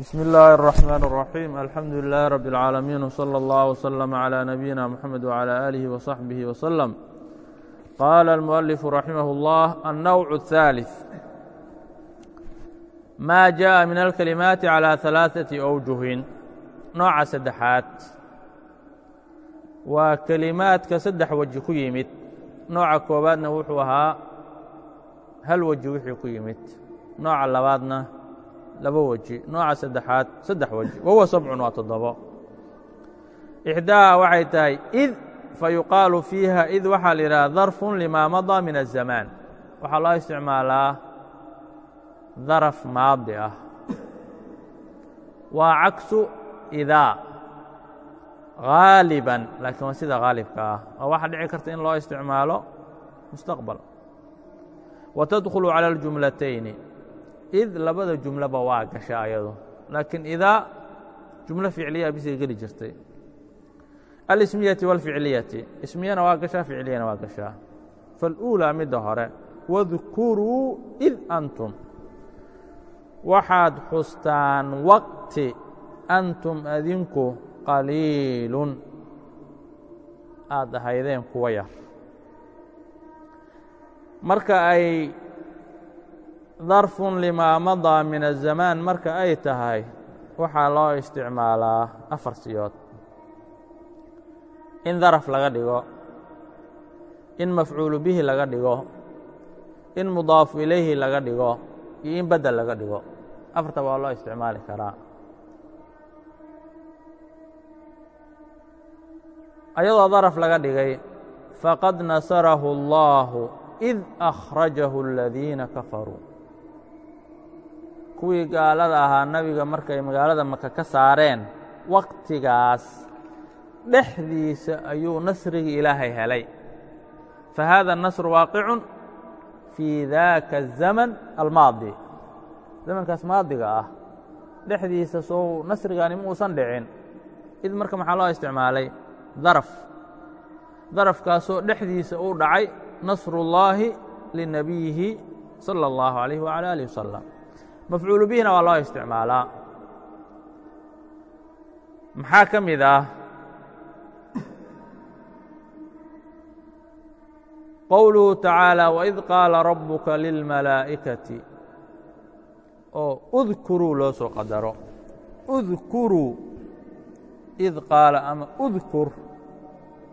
بسم الله الرحمن الرحيم الحمد لله رب العالمين وصلى الله وسلم على نبينا محمد وعلى آله وصحبه وسلم قال المؤلف رحمه الله النوع الثالث ما جاء من الكلمات على ثلاثة أوجه nooca saddexaad waa kelimaadka saddex weji ku yimid nooca koowaadna wuxuu ahaa hal weji wixii ku yimid nooca labaadna laba weji nooca saddexaad saddex weji wahuwa sabcun waa toddobo. Ixdaaha waxay tahay id fayuqaalu fiiha id waxaa la yidhaha darfun limaa madaa min aلzamaan waxaa loo isticmaalaa daraf maadi ah. Waa cagsu idaa haaliban laakiin waa sida haalibka ah. Oo waxaa dhici karta in loo isticmaalo mustaqbal. Wa tadkhulu cala اljumlatayni id labada jumleba waa gasha ayado laakiin idaa jumlo ficliya bisay geli jirtay. Alsmiyati wاlficliyati ismiyana waa gashaa ficliyana waa gashaa. Faاluulaa midda hore wadkuruu id antum. Waxaad xustaan waqti antum adinku qaliilun. Aad ahaydeen kuwa yar. Marka ay darfun limaa madaa min azamaan marka ay tahay waxaa loo isticmaalaa afar siyood. In daraf laga dhigo in mafcuulu bihi laga dhigo in mudaafu ilayhi laga dhigo iyo in bedel laga dhigo. Afartaba waa loo isticmaali karaa. Ayadoo daraf laga dhigay faqad nasarahu اllaahu id akhrajahu اladiina kafaruu kuwii gaalada ahaa nabiga markay magaalada maka ka saareen wakhtigaas dhexdiisa ayuu nasrigii ilaahay helay. Fa haada nasru waaqicun fii daaka azaman almaadi. Zamankaas maadiga ah dhexdiisa soo nasrigaani muusan dhicin. Id marka maxaa loo isticmaalay? Daraf. Darafkaasoo dhexdiisa uu dhacay nasru nasrullaahi linabiyihi sala allahu alayh waala alih wasalam mafcuulu bihina waa loo isticmaalaa maxaa ka mid ah qowluhu tacaalى waid qaala rabuka lilmalaa'ikati oo udkuruu loo soo qadaro udkuruu id qaala ama udkur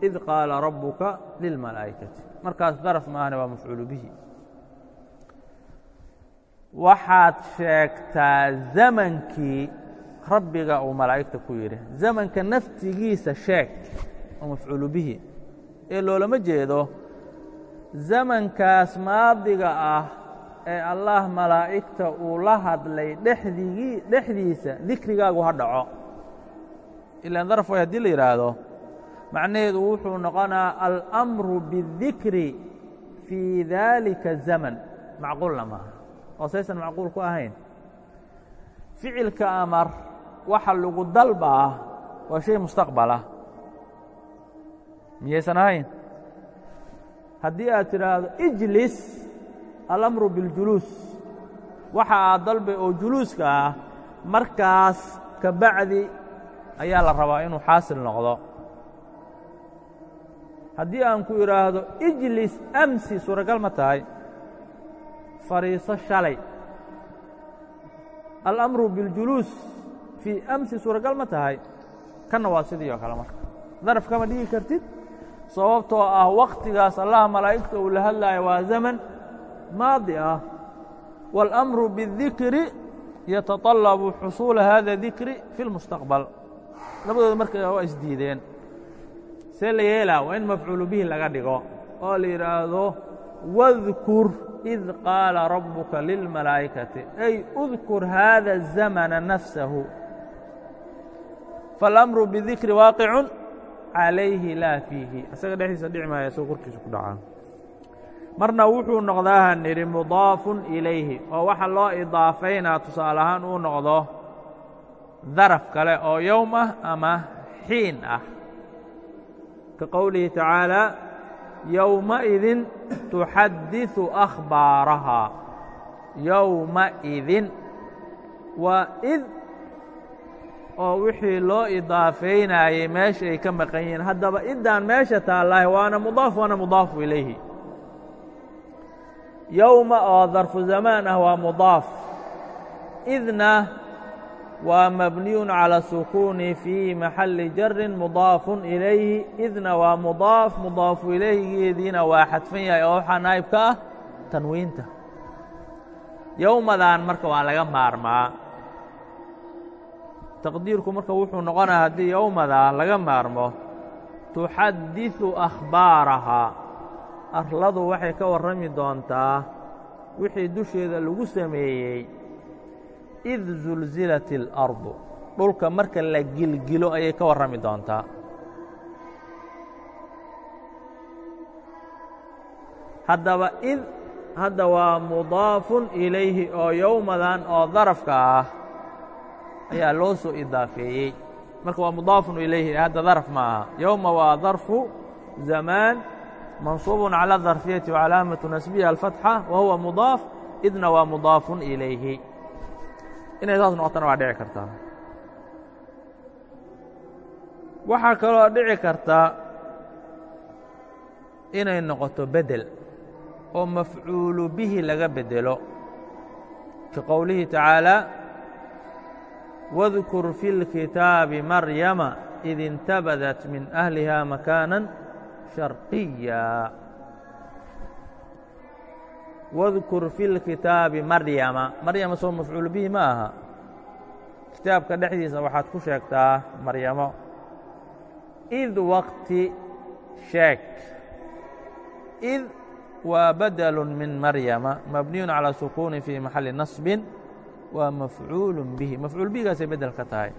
id qaala rabuka lilmalaa'ikati markaas daraf maahane waa mafcuulu bihi waxaad sheegtaa zamankii rabbiga uu malaa'igta ku yidhi. Zamanka naftigiisa sheeg oo mafcuulu bihi. Ee loolama jeedo zamankaas maadiga ah ee allaah malaa'igta uu la hadlay dhexdigii dhexdiisa dikrigaagu ha dhaco. Ilaan daraf way haddii la yidhaahdo macnaheedu wuxuu noqonaa almru biاdikri fii daalika zaman. Macquulna maaha oo saysan macquul ku ahayn. Ficilka amar waxa lagu dalbaa waa shay mustaqbalah miyaysan ahayn? Haddii aad tidhaahdo ijlis alamru biاljuluus waxa aad dalbay oo juluuska ah markaas ka bacdi ayaa la rabaa inuu xaasil noqdo. Haddii aan ku idhaahdo ijlis amsi suuragal ma tahay fadhiiso shalay alamru biاljuluus fii amsi suuragal ma tahay kanna waa sidii oo kale marka daraf kama dhigi kartid sababtoo ah wakhtigaas allah malaa'igta uu la hadlaayo waa zaman maadi ah wاlأmru bالdikri yataطalabu xusuula hada dikri fi اlmustaqbal labadooda marka waa isdiideen see la yeelaa waa in mafcuulu bihi laga dhigo oo la yidhaahdo wadkur id qaala rabuka lilmalaa'ikati ay udkur hada الzamana nafsahu faاlamru bidikri waaqicun calayhi laa fiihi isaga dhexdiisa dhici maaya isagoo korkiisa ku dhacaa marna wuxuu noqdaaha nidhi mudaafun ilayhi oo waxa loo idaafaynaa tusaale ahaan uu noqdo daraf kale oo yowm ah ama xiin ah ka qowlihi tacaalى yowmaidin tuxadiثu akhbaarahaa yowmaidin waa id oo wixii loo idaafeynayey meesha ay ka maqan yihiin. haddaba iddaan meesha taallahay waana mudaaf waana mudaafu ilayhi. yowma oo darfu zamaan ah waa mudaaf. idna waa mabniyun calى sukuuni fii maxalli jarin mudaafun ilayhi. Idna waa mudaaf mudaafu ilayhigeediina waa xadfan yahay. Oo waxaa naayib ka ah tanwiinta. Yowmadan marka waa laga maarmaa. Taqdiirku marka wuxuu noqonaya haddii yowmadaa laga maarmo tuxadiثu akhbaarahaa arladu waxay ka warrami doontaa wixii dusheeda lagu sameeyey id zulzilat اlardu dhulka marka la gilgilo ayay ka warrami doontaa. Haddaba id hadda waa mudaafun ilayhi oo yowmadan oo darafka ah ayaa loo soo idaafeeyey. Marka waa mudaafun ilayhi hadda darf ma aha. Yowma waa darfu zamaan mansuubun calى darfiyati wcalaamatu nasbiha alfatxa wa huwa mudaaf idna waa mudaafun ilayhi inay saas noqotana waa dhici kartaa. Waxaa kaloo dhici karta inay noqoto bedel oo mafcuulu bihi laga bedelo. Ka qowlihi tacaalaa waاdkur fi اlkitaabi maryama id intabadat min ahliha makaana sharqiya wadkur fi lkitaabi maryama. Maryama soo mafcuul bihi ma aha. Kitaabka dhexdiisa waxaad ku sheegtaa maryamo. Id waqti sheeg. Id waa badel min maryama. Mabniyun calىa sukuuni fii maxali nasbin waa mafcuul bihi. Mafcuul bihigaasay bedel ka tahay.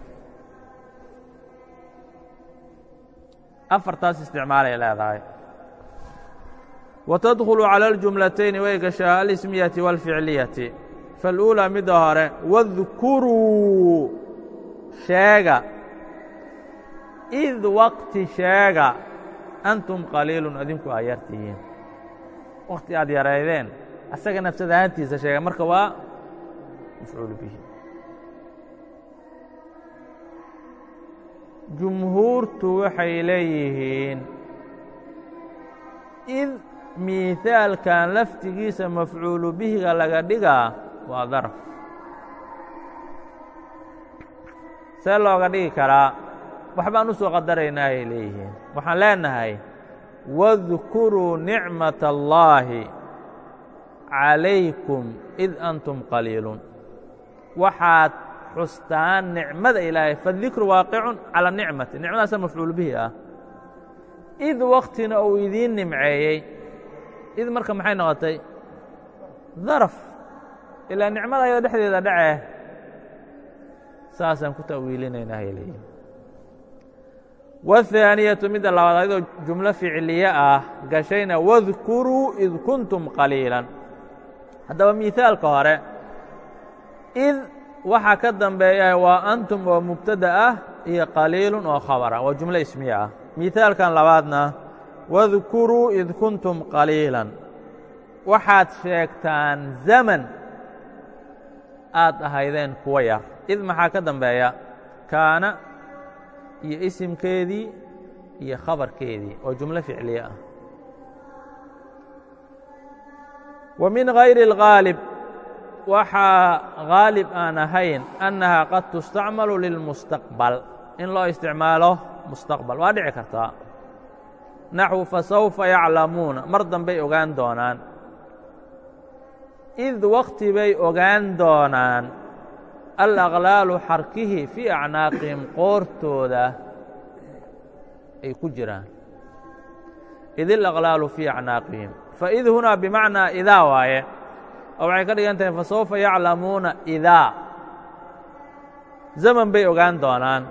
Afartaas isticmaalay leedahay watadkhulu cala aljumlatayni way gashaa alismiyati waalficliyati faaluulaa midda hore wadkuruu sheega id waqti sheega antum qaliilun adinku aa yartihiin wakhti aad yaraydeen asaga nafsad ahaantiisa sheega marka waa mafcuulu bihi jumhuurtu waxay leeyihiin id miihaalkan laftigiisa mafcuulu bihiga laga dhigaa waa darf. See looga dhigi karaa waxbaan u soo qadaraynaa ay leeyihiin. Waxaan leenahay wadkuruu nicmat allaahi calaykum id antum qaliilun. Waxaad xustaan nicmada ilaahay fadikru waaqicun calى nicmati. Nicmadaasa mafcuul bihi ah. Id waktina uu idiin nimceeyey id marka maxay noqotay? Daraf. Ilaa nicmada ayada dhexdeeda dhace saasaan ku ta'wiilinaynaa hayleeyiin waاthaaniyatu midda labaad ayadoo jumlo ficliye ah gashayna wadkuruu id kuntum qaliilan. Haddaba miihaalka hore id waxaa ka dambeeya waa antum oo mubtada ah iyo qaliilun oo khabara. Waa jumlo ismiya ah. Miihaalkan labaadna wadkuruu id kuntum qaliilan waxaad sheegtaan zaman aad ahaydeen kuwa yar id maxaa ka dambeeya kaana iyo isimkeedii iyo khabarkeedii oo jumlo ficliye ah wa min hayri اlgaalib waxaa haalib aan ahayn annaha qad tustacmalu lilmustaqbal in loo isticmaalo mustaqbal waa dhici kartaa naxwu fasawfa yaclamuuna. Mar dambay ogaan doonaan. Id wakti bay ogaan doonaan. Alaqlaalu xarkihi fii acnaaqihim qoortooda ay ku jiraan. Id ilaqlaalu fii acnaaqihim. Faid hunaa bimacnaa idaa waaye. Oo waxay ka dhigan tahay fasawfa yaclamuuna idaa zaman bay ogaan doonaan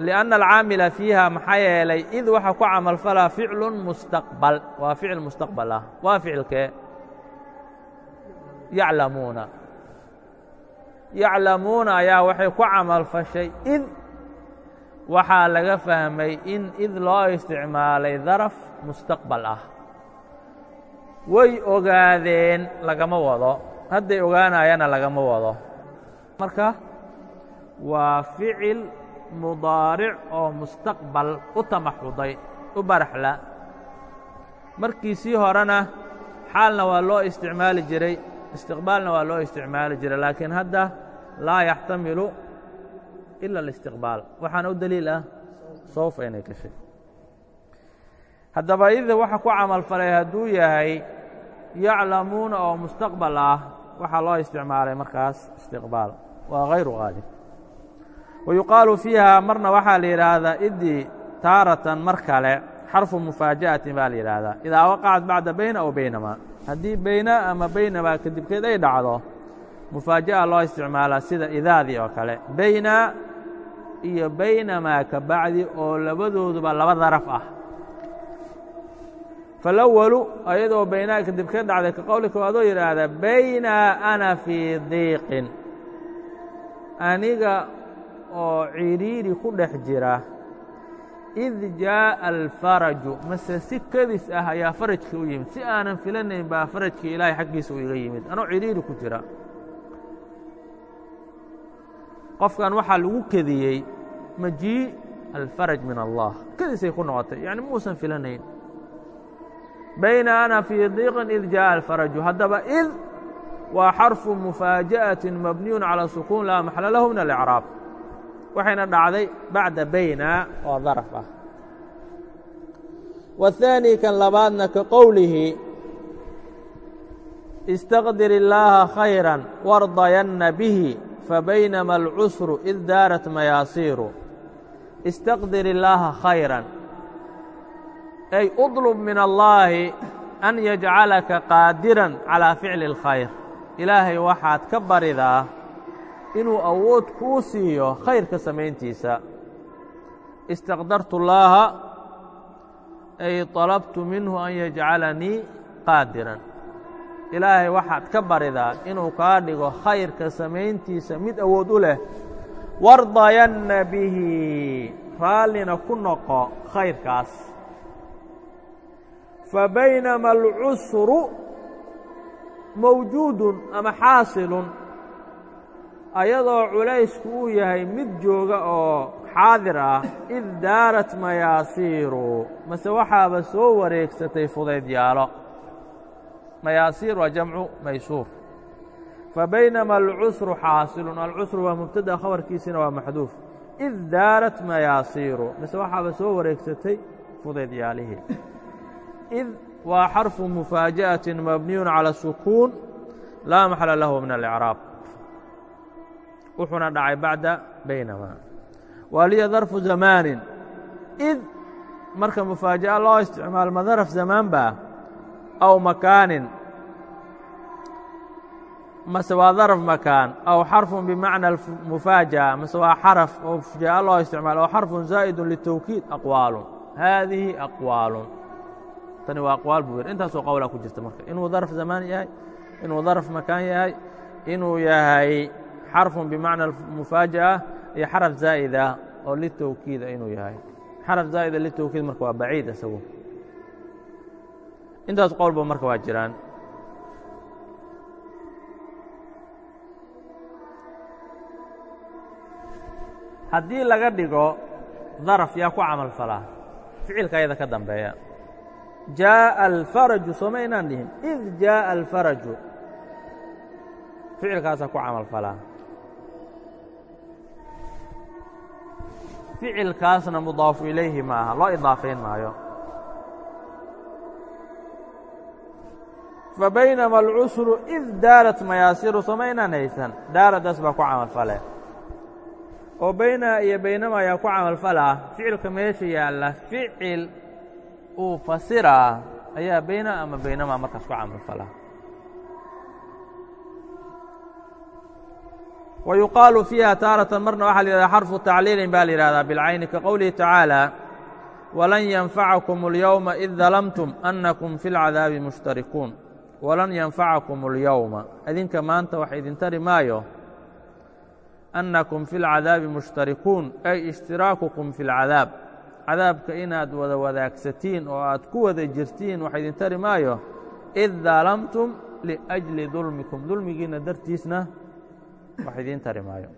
liأnna alcaamila fiiha maxaa yeelay id waxaa ku camalfalaa ficlu mustaqbal waa ficil mustaqbal ah waa ficilkee yaclamuuna yaclamuuna ayaa waxay ku camalfashay id waxaa laga fahmay in id loo isticmaalay daraf mustaqbal ah way ogaadeen lagama wado hadday ogaanayana lagama wado marka waa ficil mudaaric oo mustaqbal u tamaxuday u baraxla. Markiisii horena xaalna waa loo isticmaali jiray istiqbaalna waa loo isticmaali jiray laakiin hadda laa yaxtamilu ila اlistiqbaal waxaana u deliil ah sawfa inay gashay haddaba ida waxa ku camal falay hadduu yahay yaclamuuna oo mustaqbal ah waxaa loo isticmaalay markaas istiqbaal. Waa hayru qaalib wa yuqaalu fiiha marna waxaa la yidhaahdaa idii taaratan mar kale xarfu mufaaja'atin baa la yidhaahdaa idaa waqacat bacda bayna aw baynamaa haddii bayna ama baynamaa kadibkeed ay dhacdo mufaaja'a loo isticmaalaa sida idaadii oo kale bayna iyo baynamaa ka bacdi oo labadooduba laba daraf ah falawalu ayadoo baynaa kadibkeed dhacday ka qowlika adoo yidhaahda bayna ana fii diiqin aniga oo cidhiidhi ku dhex jira id jaaءa alfaraju mase si kedis ah ayaa farajkii u yimid si aanan filanayn baa farajkii ilaahay xaggiisa u iga yimid anoo cidhiidhi ku jira qofkan waxaa lagu kediyey majii alfaraj min allah kedisay ku noqotay yacni muusan filanayn bayna ana fii diiqin id jaaءa alfaraju haddaba id waa xarfu mufaaja'ati mabniyun calى sukuun laa maxla lahu min alicraab waxayna dhacday bacda bayna oo daraf ah. Wahaani kan labaadna ka qowlihi istaqdir illaaha khayran wardayanna bihi fabaynama alcusru id daarat mayaasiiru. Istaqdir illaaha khayran. Ay uطlub min allaahi an yajcalaka qaadiran calaa ficli اlkhayr ilaahay waxaad ka baridaa inuu awood kuu siiyo khayrka samayntiisa. Istaqdartu llaaha ay طalabtu minhu an yajcalanii qaadiran. Ilaahay waxaad ka baridaa inuu kaa dhigo khayrka samayntiisa mid awood u leh. Wardayanna bihi raallina ku noqo khayrkaas. Fabaynama alcusru mawjuudun ama xaasilun ayadoo culaysku uu yahay mid jooga oo xaadir ah id daarat mayaasiiru. Mase waxaaba soo wareegsatay fudaydyaalo mayaasiir waa jamcu maysuur. Fabaynama alcusru xaasilun alcusru waa mubtada khabarkiisina waa maxduuf. Id daarat mayaasiiru. Mase waxaaba soo wareegsatay fudaydyaalihii id waa xarfu mufaaja'ati mabniyun calى sukuun laa maxala lahu min alicraab wuxuuna dhacay bacda baynamaa. Waaliya darfu zamaanin. Id marka mufaaja'a loo isticmaal ma daraf zamaan baa aw makaanin. Mase waa darf makaan aw xarfun bimacna mufaaja'a mase waa xaraf oo fujaa'a loo isticmaal aw xarfun zaa'idun litowkiid aqwaalun. Haadihi aqwaalun. Tani waa aqwaal buu yidhi. Intaasoo qowlaa ku jirta marka. Inuu darf zamaan yahay inuu darf makaan yahay inuu yahay xarfun bimacna mufaaja'a iyo xaraf zaa'ida oo litowkiida inuu yahay. Xaraf zaa'ida litowkiid marka waa baciid isagu. Intaas qowlba marka waa jiraan. Haddii laga dhigo daraf yaa ku camal falaa ficilka ayada ka dambeeya. Jaaءa alfaraju sooma inaan dhihin. Id jaaءa alfaraju ficilkaasaa ku camal falaa ficilkaasna mudaafu ilayhi ma aha loo idaafayn maayo. Fabaynama alcusru id daarat mayaasiru inaan haysan daaradaas baa ku camal fale. Oo bayna iyo baynama ayaa ku camal falaa ficilka meesha yaalla ficil uu fasiraa ayaa bayna ama baynama markaas ku camal wayuqaalu fiiha taaratan marna waxaa la yidhahda xarfu tacliilin baa la yidhahdaa bilcayni ka qowlihi tacaalaa walan yanfacakum اlyowma id dalamtum annakum fi lcadaabi mushtarikuun walan yanfacakum اlyowma idinka maanta wax idin tari maayo annakum fi lcadaabi mushtarikuun ay ishtiraakukum fi lcadaab cadaabka inaad wada wadaagsatiin oo aad ku wada jirtiin wax idin tari maayo id dalamtum liajli dulmikum dulmigiinna dartiisna wax idiin tari maayo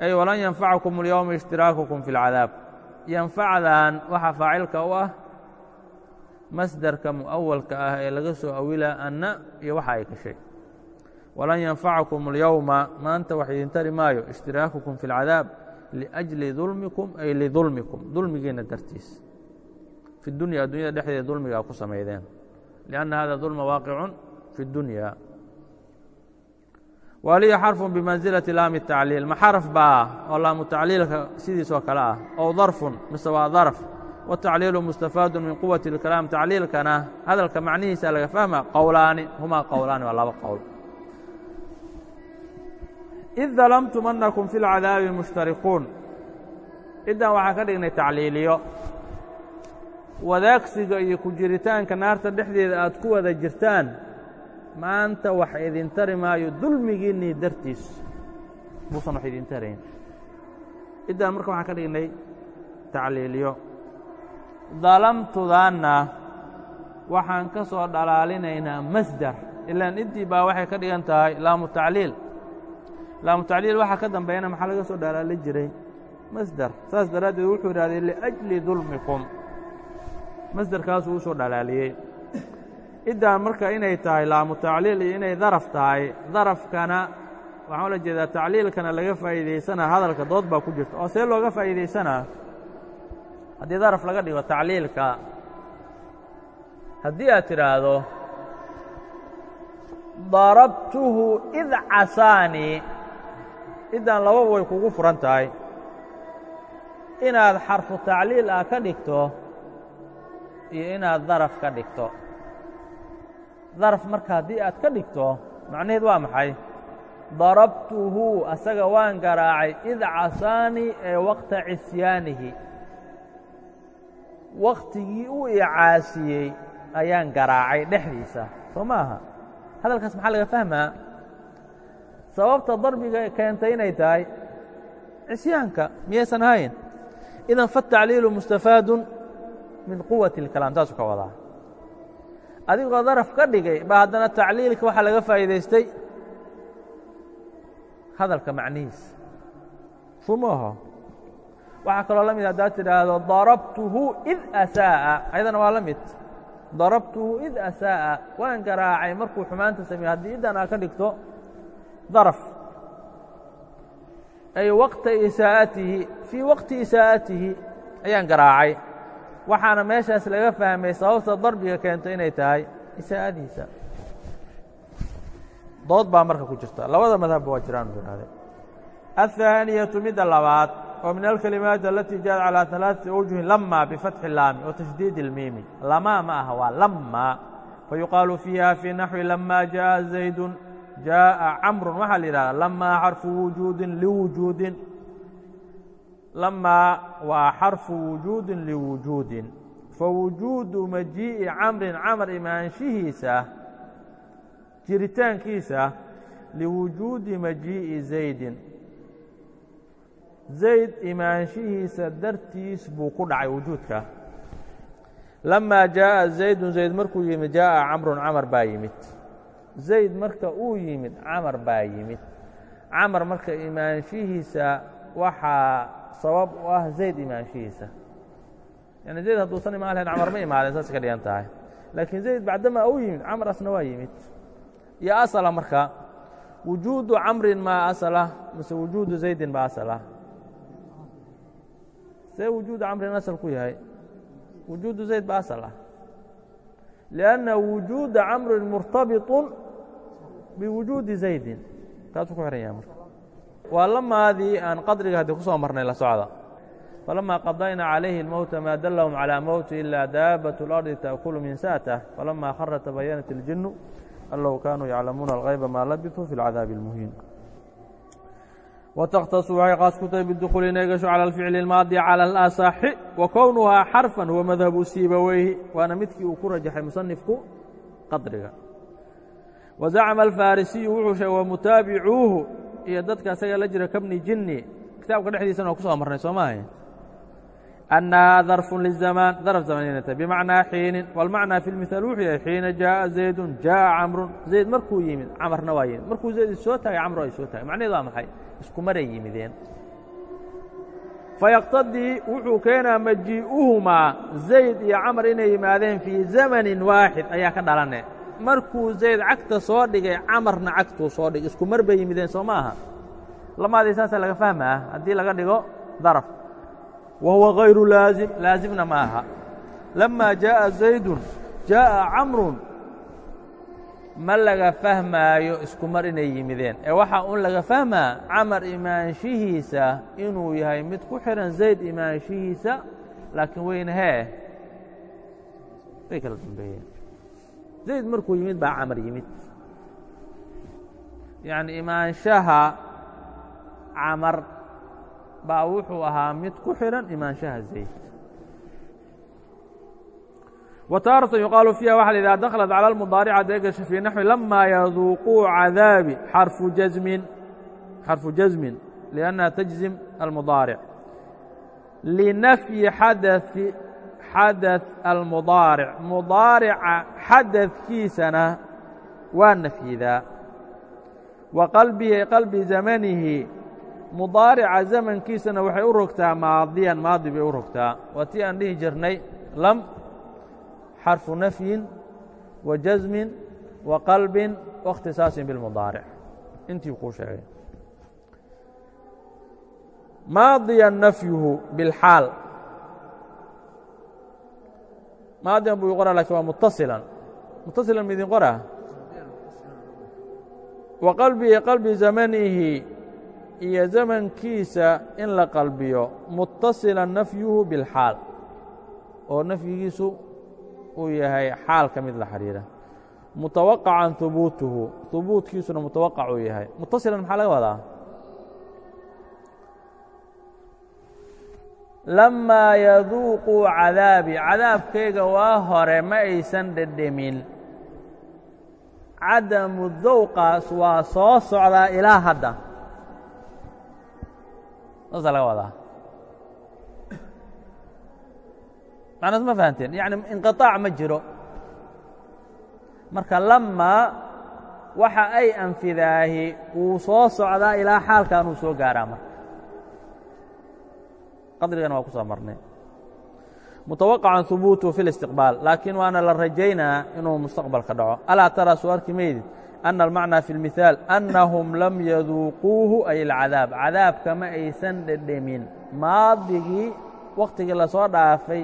ay walan yanfacakum اlyowma ishtiraakukum fi اlcadaab yanfacdan waxaa faacilka u ah masdarka mu'awalka ah ee laga soo awila anna iyo waxa ay gashay walan yanfacakum اlyowma maanta wax idin tari maayo ishtiraakukum fi اlcadaab liأjli dulmikum ay lidulmikum dulmigiina dartiis fi dunya addunyada dhexdeeda dulmigaa ku samaydeen liأnna hada dulma waaqicun fi اdunya waliya xarfun bimansilati laami tacliil. Ma xaraf baa oo laamu tacliilka sidiisoo kale ah? Ow darfun mise waa darf? Watacliilu mustafaadu min quwati اlkalaam tacliilkana? Hadalka macnihiisa laga fahma qowlaani. Humaa qowlaani waa laba qowl. Id dalamtum annakum fi اlcadaabi mushtarikuun ciddan waxaa ka dhignay tacliiliyo. Wadaagsiga iyo ku jiritaanka naarta dhexdeeda aad ku wada jirtaan maanta wax idin tari maayo dulmigiinnii dartiis. Buusan wax idin tarayn. Ciddan marka waxaan ka dhignay tacliiliyo. Dalamtudaanna waxaan ka soo dhalaalinaynaa masdar. Ilaan iddii baa waxay ka dhigan tahay laamu tacliil. Laamu tacliil waxaa ka dambeeyana maxaa laga soo dhalaali jiray? Masdar. Saas daraaddeed wuxuu idhahdee liأjli dulmikum. Masdarkaasuu u soo dhalaaliyey iddaan marka inay tahay laamu tacliil iyo inay daraf tahay darafkana waxaan ula jeedaa tacliilkana laga faa'iidaysanaa hadalka dood baa ku jirta. Oo see looga faa'iidaysanaa? Haddii daraf laga dhigo tacliilka haddii aad tidhaahdo darabtuhu id casaanii iddaan lababa way kugu furan tahay. Inaad xarfu tacliil ah ka dhigto iyo inaad daraf ka dhigto daraf marka haddii aad ka dhigto macnaheed waa maxay? Darabtuhu asaga waan garaacay id casaanii ee waqta cisyaanihi. Wakhtigii uu icaasiyey ayaan garaacay dhexdiisa. Soo ma aha hadalkaas maxaa laga fahmaa? Sababta darbiga keentay inay tahay cisyaanka miyaysan ahayn? Idan fatacliilu mustafaadun min quwati اlkalaam taasuu ka wadaa adigoo daraf ka dhigay baa haddana tacliilka waxaa laga faa'iidaystay? Hadalka macnihiisa sumaho waxaa kaloo la mid haddaad tidhaahdo darabtuhu id asaa'a. Ayadana waa la mid. Darabtuhu id asaa'a. Waan garaacay markuu xumaanta sameeye haddii iddan aad ka dhigto daraf. Ay waqta isaa'atihi fii waqti isaa'atihi ayaan garaacay waxaana meeshaas laga fahmay sababta darbiga keento inay tahay isaa'adiisa dood baa marka ku jirta labada madhabba waa jiraan u ihahde aلثaaniyatu midda labaad oo min alkalimaati alati jaءat calى ثalaaثati awjuhin lama bifatxi laami wa tashdiid اlmiimi lamaa ma aha waa lama fayuqaalu fiiha fii naxwi lama jaءa زaydu jaءa camru waxaa la yidhahda lamaa xarfu wujuudin liwujuudin lamaa waa xarfu wujuudin liwujuudin. Fawujuudu majii'i camrin camar imaanshihiisa jiritaankiisa liwujuudi majii'i zaydin. Zayd imaanshihiisa dartiis buu ku dhacay wujuudka. Lamaa jaaءa zaydun zayd markuu yimid jaaءa camrun camar baa yimid. Zayd marka uu yimid camar baa yimid. Camar marka imaanshihiisa waxaa sabab u ah zayd imaanshihiisa yani zayd hadduusan imaan lahayn camar ma imaadeen saas ka dhigan tahay. Laakiin zayd bacdamaa uu yimid camar asna waa yimid. Iyo asala marka wujuudu camrin maa asala mise wujuudu zaydin baa asala. See wujuudu camrin asal ku yahay. Wujuudu zayd baa asal ah liأnna wujuuda camrin murtabiطun biwujuudi zaydin. Kaasuu ku xihan yahay marka waa lamaadii aan qadriga haddii ku soo marnay la socda falama qadayna calayhi اlmowta ma dalahum calىa mowti ila daabaة اlardi taأkulu min saatah falama khara tabayanat اljinu an low kaanuu yaclamuuna alغayba ma labisuu fi اlcadaabi اlmuhiin وتkhتص waxay khaas ku tahay bdخuuli inay gasho calى الficل الmaadi calى الأصxi wa kownuhaa xarفa huwa madhabu siibaweyhi waana midkii uu ku rajaxay musanifku qadriga wazacma alfarisiyu wuxuu sheegay wamutaabicuuhu iyo dadka asaga la jira kabni jinni kitaabka dhexdiisana waa ku soo marnay soo maaha? Annahaa darfun lizamaan darf zamanata bimacnaa xiinin walmacnaa fi lmihaal wuxuu yahay xiina jaaءa zaydun jaaءa camrun. Zayd markuu yimid camarna waa yimid. Markuu zayd soo taagay camru ay soo taagay. Macnaheed waa maxay? Isku maray yimideen. Fayaqtadii wuxuu keenaa majii'uhumaa zayd iyo camar inay yimaadeen fii zamanin waaxid ayaa ka dhalane markuu zayd cagta soo dhigay camarna cagtuu soo dhigay. Isku mar bay yimideen soo ma aha lamaadii saasaa laga fahmaa? Haddii laga dhigo daraf. Wa huwa hayru laazim laazimna ma aha lamaa jaaءa zaydun jaaءa camrun. Ma laga fahmaayo isku mar inay yimideen. Ee waxaa un laga fahmaa camar imaanshihiisa inuu yahay mid ku xidhan zayd imaanshihiisa laakiin weyna hee. Way kala dambeeyeen zayd markuu yimid baa camar yimid yacni imaanshaha camar baa wuxuu ahaa mid ku xidhan imaanshaha zayd wa taaratan yuqaalu fiiha waxa la yidhaha dakhalat cala almudaarica deegasha fii naxwi lama yaduuquu cadaabi xarfu jasmin xarfu jasmin liannaha tajzim almudaaric linafyi xadaثi xadث المضاaرع مضاaرca xadثkiisana waa نفyidaa وqلبhi qلبi زمنihi مضاaرca زمنkiisana waxay u rogtaa maadiyan maadi bay u rogtaa waa tii aan dhihi jirnay xarفu nafyin wa jasmin wa qalbin waاkhtisaasin biاlmudaaric intii kuu sheegay maadiya nafyuhu biاlxaal maadiyan buu qoraa laakiin waa mutasilan mutasilan midin qoraa wa qalbihi qalbi zamanihi iyo zamankiisa in la qalbiyo mutasilan nafyuhu biاlxaal oo nafyigiisu uu yahay xaalka mid la xidhiira mutawaqacan hubuutuhu hubuutkiisuna mutawaqac uu yahay. Mutasilan maxaa laga wadaa lamaa yaduuquu cadaabi cadaabkayga waa hore ma aysan dhedhemin cadamu dawqaas waa soo socdaa ilaa hadda. Saasaa laga wadaa. Macnaas ma fahanteen yacni inqiطaac ma jiro. Marka lamaa waxa ay anfidaahi wuu soo socdaa ilaa xaalkan uu soo gaaraa marka qadrigana waa ku soo marnay. Mutawaqacan hubuutu fi اlistiqbaal laakiin waana la rajaynaa inuu mustaqbalka dhaco. Alaa taraa soo arki maydid ana almacnaa fi اlmithaal annahum lam yaduuquuhu ay alcadaab. Cadaabka ma aysan dhedhemin maadigii wakhtigii la soo dhaafay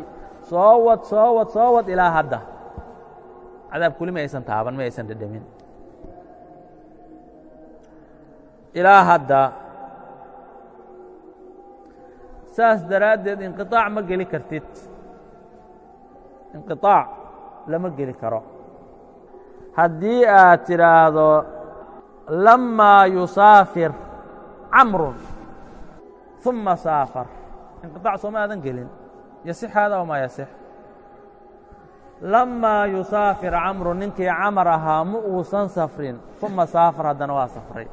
soo wad soo wad soo wad ilaa hadda. Cadaab kuli ma aysan taaban ma aysan dhedhemin ilaa hadda saas daraaddeed inqiطaac ma geli kartid inqiطaac lama geli karo haddii aad tidhaahdo lamaa yusaafir camrun ثuma saafar inqiطaac sooma aadan gelin yasix hada o maa yasix lamaa yusaafir camru ninkii camar ahaa ma uusan safrin uma saafar haddana waa safray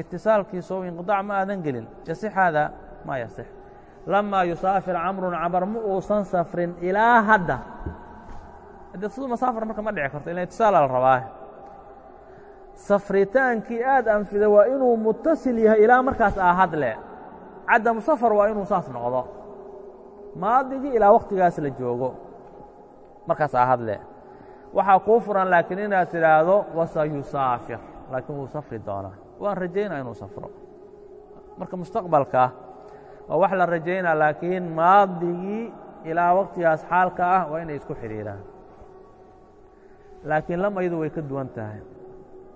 itisaalkiiso inqiطaac ma aadan gelin yasix hada maa yasix lamaa yusaafir camrun camar ma uusan safrin ilaa hadda de uma saafar marka ma dhici karto ila itisaala la rabaa safritaankii aad anfida waa inuu mutasil yahay ilaa markaas aa hadle cadamu safar waa inuu saas noqdo maadigii ilaa wakhtigaas la joogo markaas aa hadle waxaa kuu furan laakiin inaad tidhaahdo wasayusaafir laakiin wuu safri doonaa waan rajaynaa inuu safro marka mustaqbalka waa wax la rajaynaa laakiin maadigii ilaa wakhtigaas xaalka ah waa inay isku xidhiiraan laakiin lam ayadu way ka duwan tahay.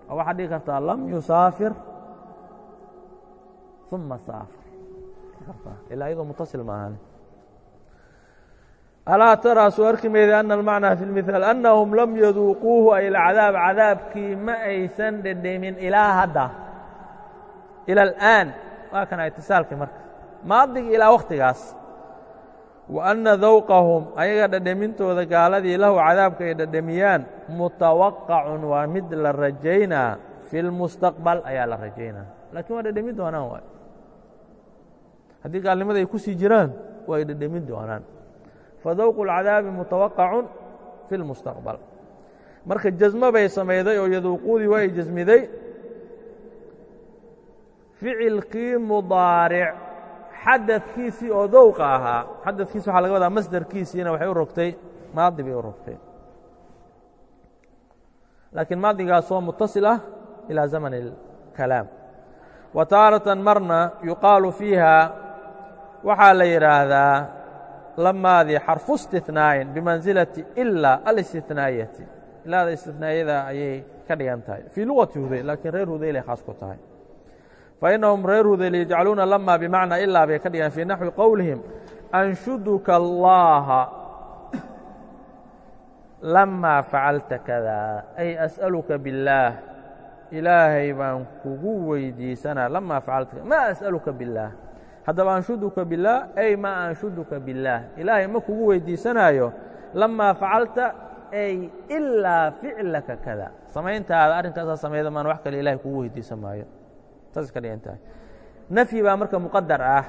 Oo waxaad dhigi kartaa lam yusaafir uma saafir. Ilaa iyadoo mutasil maahan alaa taraa soo arki mayda ana almacnaa fi اlmithaal annahum lam yaduuquuhu ay alcadaab cadaabkii ma aysan dhedhemin ilaa hadda. Ila alآan waa kana itisaalkii marka maadiga ilaa wakhtigaas wa anna dawqahum ayaga dhadhamintooda gaaladii lahu cadaabka ay dhadhamiyaan mutawaqacun waa mid la rajaynaa. Fi lmustaqbal ayaa la rajaynaa. Laakiin waa dhadhamin doonaan waay. Haddii gaalnimada ay ku sii jiraan waa ay dhadhamin doonaan fadawqu lcadaabi mutawaqacun fi lmustaqbal marka jasmo bay samayday oo yaduuquudii waa ay jasmiday ficilkii mudaaric xadadkiisii oo dowqa ahaa xadadkiisi waxaa laga wadaa masdarkiisiina waxay u rogtay maadi bay u rogtay. Laakiin maadigaasoo mutasil ah ilaa zaman اlkalaam wa taaratan marna yuqaalu fiiha waxaa la yidhaahdaa lamaadii xarfu istinaa'in bimansilati ilaa alistinaa'iyati ilaada istinaa'iyada ayay ka dhigan tahay fii lugati hudayl laakiin reer hudayl ay khaas ku tahay fainahum reer hudayl yajcaluuna lama bimacnaa ilaa bay ka dhigaan fii naxwi qowlihim anshuduka allaaha lamaa facalta kadaa ay as'aluka biاllaah ilaahay baan kugu weydiisanaa lamaa facalta maa as'aluka billaah haddaba anshuduka billaah ay maa anshuduka billaah ilaahay ma kugu weydiisanaayo lamaa facalta ay ilaa ficlaka kadaa samayntaada arrinkaasa samayda maan wax kale ilaahay kugu weydiisan maayo taas ka dhigan tahay. Nafyi baa marka muqadar ah.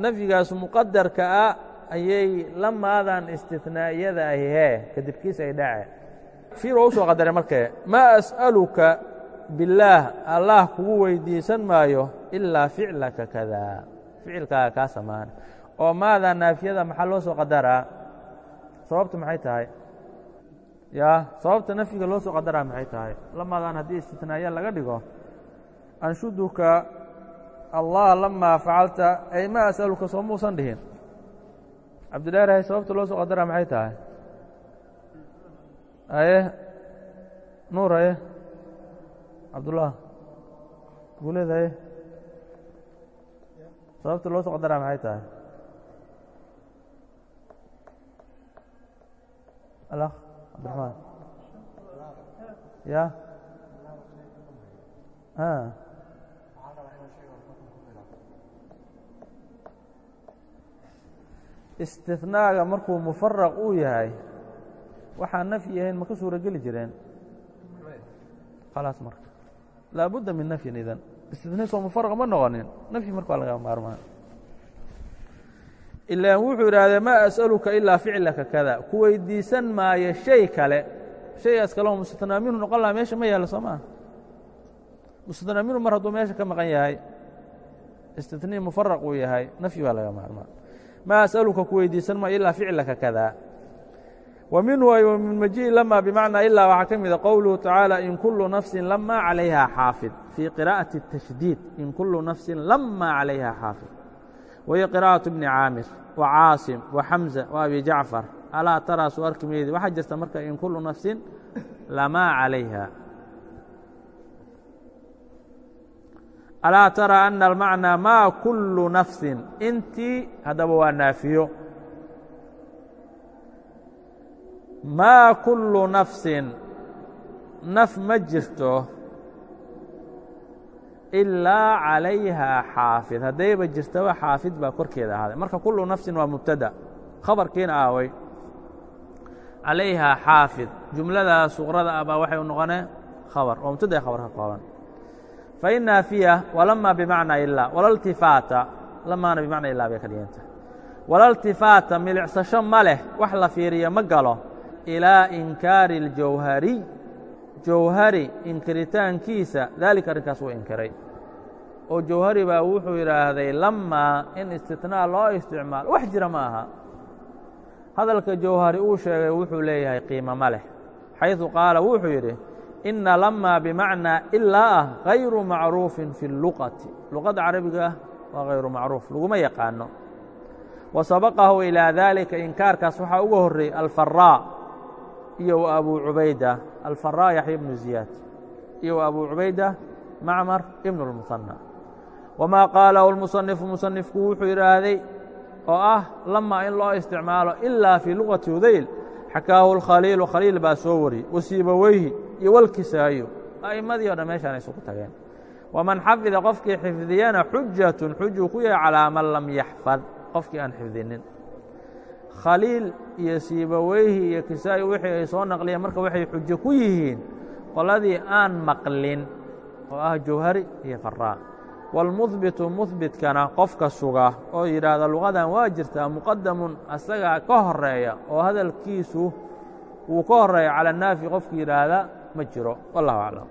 Nafyigaas muqadarka ah ayay lamaadan istinaa'iyada ahi hee kadibkiis ay dhace fiir waa u markee maa as'aluka biاllaah allah kugu weydiisan maayo ilaa ficlaka kada ficilkaaga kaa samaan. Oo maadaa naafiyada maxaa loo soo qadaraa? Sababtu maxay tahay? Ya sababta nafyiga loo soo qadaraa maxay tahay? Lamaadan haddii istinaaya laga dhigo anshuduka allah lamaa facalta ay ma as'aluka soo muusan dhihin. Cabdidhaarahay sababta loo soo qadaraa maxay tahay? Aye nuur aye cabdullah guuleed aye sababta loo soo qadaraa maxay tahay? Alakh cabdiraxmaan ya istinaaga markuu mufaraq uu yahay waxaan nafyi ahayn ma ka suuro geli jireen? Khalaas marka. Laabudda min nafyin idan istina soo mufaraq ma noqonin. Nafyi marka waa laga maarmaan. Ilaan wuxuu idhaahdee maa as'aluka ilaa ficlaka kada ku maayo shay kale. Shaygaas kaleo mustanaa minhu noqon laha meesha ma yaalo soo maa mustanaa mar hadduu meesha ka maqan yahay istitnii mufaraq uu yahay nafyi waa laga maarmaan ma asأaluka ku weydiisan maayo ilaa ficlaka kada wa minhu ay min majiءi lama bimacnaa ilaa waxaa ka mida qowluhu tacaala in kulu nafsi lama calayha xaafid fii qira'aةi التashdiid in kulu nafsi lama calayha xaafid wahiyo qira'aة bni caamir wa caasim wa xamza wa abi jacfar alaa taraa soo arki maydi waxaa jirta marka in kulu nafsin lama calayha alaa tara ana almacnaa maa kullu nafsin intii haddaba waa naafiyo maa kullu nafsin naf ma jirto ilaa calayhaa xaafid haddayba jirtaba xaafid baa korkeeda ahaaday marka kullu nafsin waa mubtada khabarkiina aaway calayhaa xaafid jumladaa suqrada ah baa waxay u noqonee khabar oo mubtada khabar ka kooban fain naafiya walama bimacnaa ilaa walaltifaata lamaana bimacnaa ilaa bay ka dhigantah walaltifaata milicsasho ma leh wax la fiiriya ma galo ilaa inkaari اljawhariy jawhari inkiritaankiisa daalika arrinkaas uu inkiray oo jawhari baa wuxuu yidhaahday lamaa in istitnaa loo isticmaalo wax jira ma aha hadalka jawhari uu sheegay wuxuu leeyahay qiimo ma leh xayثu qaala wuxuu yidhi ina lama bimacnaa ilaa ah hayru macruufin fi اlluqati luqadda carabiga ah waa hayru macruuf laguma yaqaano wa sabaqahu ilaa daalika inkaarkaas waxaa uga horreeyey alfaraa iyo wa abu cubayda alfaraa yaxya ibnu ziyaad iyo wa abu cubayda macmar ibn اlmusanى wamaa qaalahu اlmusanifu musanifku wuxuu yidhaahday oo ah lama in loo isticmaalo ilaa fii luqati hudayl xakaahu اlkhaliilu khaliil baa soo wariyey wasiibaweyhi iyo walkisaayo a'immadii o dhan meeshaan isugu tageen. Waman xafida qofkii xifdiyana xujatun xujuu ku yahay calaa man lam yaxfad qofkii aan xifdinin. Khaliil iyo siibaweyhi iyo kisaa'i wixii ay soo naqliyeen marka waxay xujo ku yihiin qoladii aan maqlin oo ah jawhari iyo faraa wاlmuhbitu muhbitkana qofka suga oo yidhaahda lugadan waa jirtaa muqadamun asagaa ka horreeya oo hadalkiisu wuu ka horreeya cala naafi qofki yidhaahda ma jiro wallahu aclam